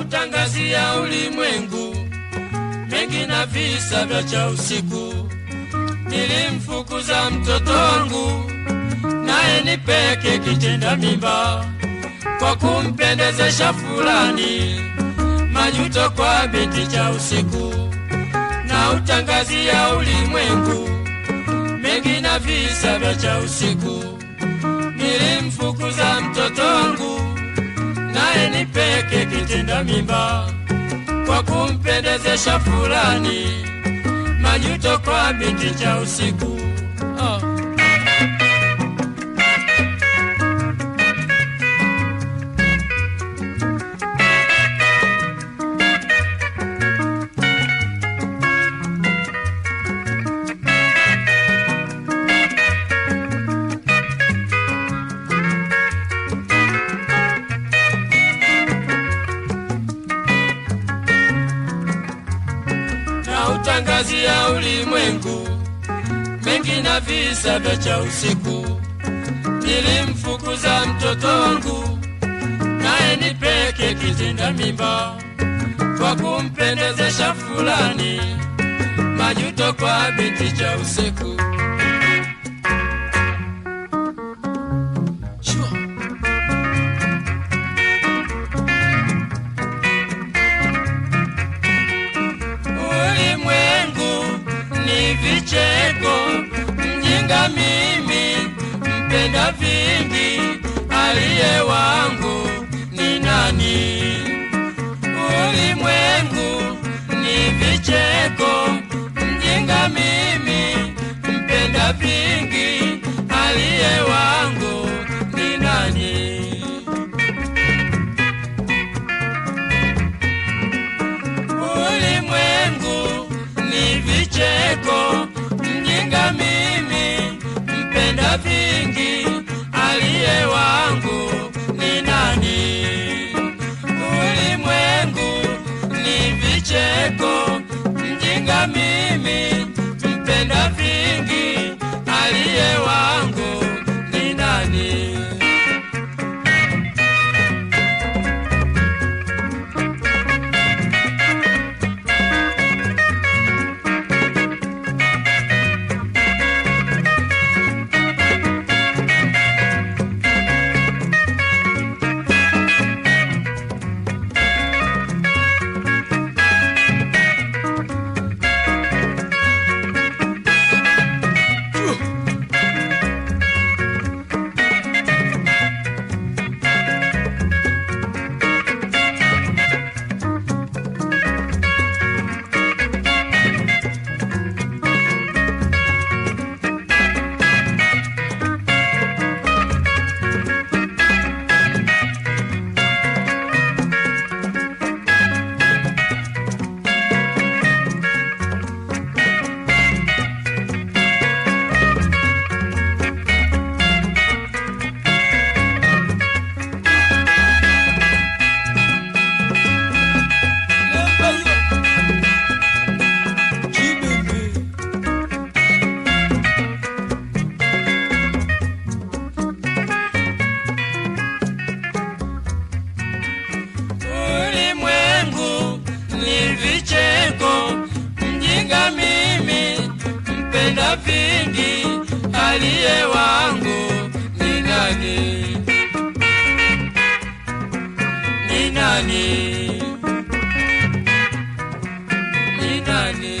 utangazia ulimwengu mengi na visa vya cha usiku. Nilimfukuza mtoto wangu naye ni peke kitenda mimba kwa kumpendezesha fulani, majuto kwa binti cha usiku na utangazia ulimwengu mengi na visa vya cha usiku. Nilimfukuza mtoto wangu ni peke kitenda mimba kwa kumpendezesha fulani, majuto kwa binti cha usiku oh. Na utangazia ulimwengu mengi na visa vya cha usiku. Nilimfukuza mtoto wangu naye ni peke kitinda mimba kwa kumpendezesha fulani, majuto kwa binti cha usiku. Mimi, mpenda vingi, aliye wangu ni nani? Ulimwengu ni vicheko, mjinga mimi, vicheko, mjinga aliye wangu ni nani? Ni nani? Ni nani?